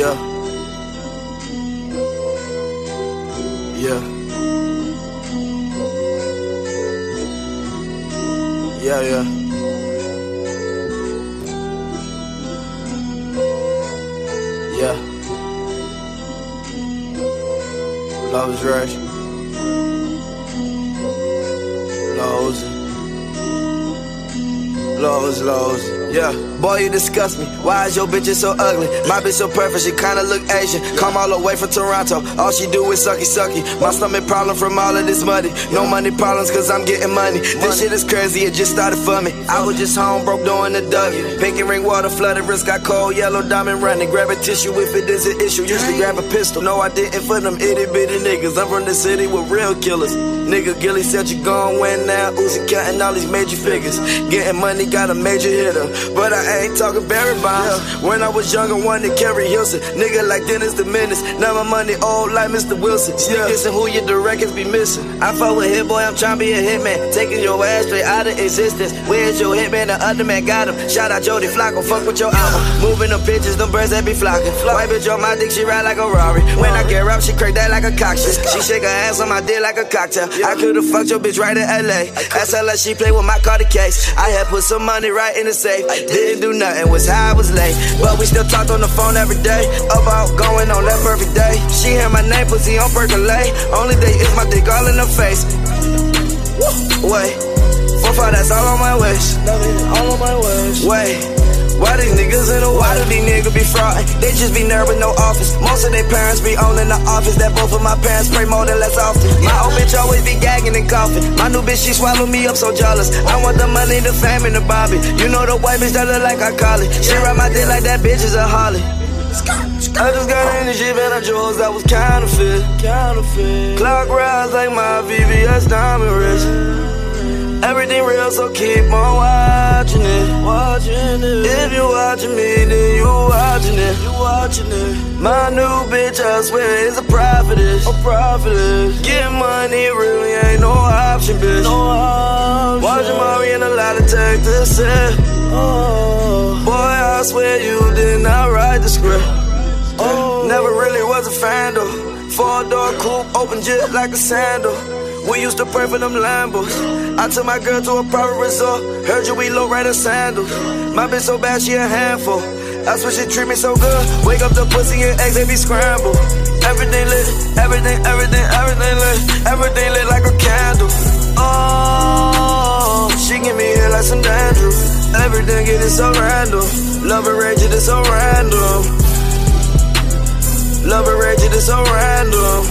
Yeah. Yeah. Yeah, yeah. Yeah. Love is rush. Lows, lows. Yeah, boy, you disgust me. Why is your bitch so ugly? My bitch so perfect, she kinda look Asian. Come all the way from Toronto, all she do is sucky sucky. My stomach problem from all of this money. No money problems, cause I'm getting money. This shit is crazy, it just started for me. I was just home, broke doing the Dougie. Pinky ring water, flooded wrist, got cold, yellow diamond running. Grab a tissue if it is an issue. Usually grab a pistol. No, I didn't for them itty bitty niggas. I'm from the city with real killers. Nigga Gilly said you gone when now. Uzi counting all these major figures. Getting money, got a major hitter. But I ain't talking Barry Bonds. Yeah. When I was younger, wanted to Keri Hilson. Nigga like Dennis the Menace. Now my money old like Mr. Wilson. Yeah. Guessing who your directors be missing. I fuck with Hit Boy, I'm trying to be a hitman. Taking your ass straight out of existence. Where's your hitman? The other man got him. Shout out Jody Flacco, fuck with your album. Moving them bitches, them birds that be flocking. White bitch on my dick, she ride like a Rari. When I get up, she crack that like a cocktail. She shake her ass on my dick like a cocktail. I could've fucked your bitch right in LA. Her like she play with my Cardi case. I had put some money right in the safe. Didn't do nothing, was high, was late. But we still talked on the phone every day. About going on that perfect day. She hear my name, pussy on percolate. Only day is my dick all in her face. Wait, four five, that's all on my waist. All on my waist. Wait. Why these niggas in the why do these niggas be fraud? They just be with no office. Most of their parents be owning the office. That both of my parents pray more than less often. My old bitch always be coughing. My new bitch, she swallow me up so jealous. I want the money, the fame, and the Bobby. You know the white bitch that look like I call it. She ride my dick like that bitch is a Holly. I just got energy, man, I jewels that was counterfeit. Counterfeit. Clock rise like my VVS diamond wrist. Everything real, so keep on watching it. Watching it. If you watching me, then you watching it. You watching it. My new bitch, I swear, is a prophetess. A prophetess. Get money really ain't no option, bitch. No option. Watching Mari and a lot of texts said, Oh. Boy, I swear you did not write the script. Oh. Never really was a fan though. Four door coupe, open just like a sandal. We used to pray for them Lambos. I took my girl to a private resort. Heard you we low rider sandals. My bitch so bad she a handful. That's why she treat me so good. Wake up the pussy and eggs they be scrambled. Everything lit, everything, everything, everything lit, everything lit like a candle. Oh, she give me head like some dandruff. Everything getting so random. Love and rage it is so random. Love and rage it is so random.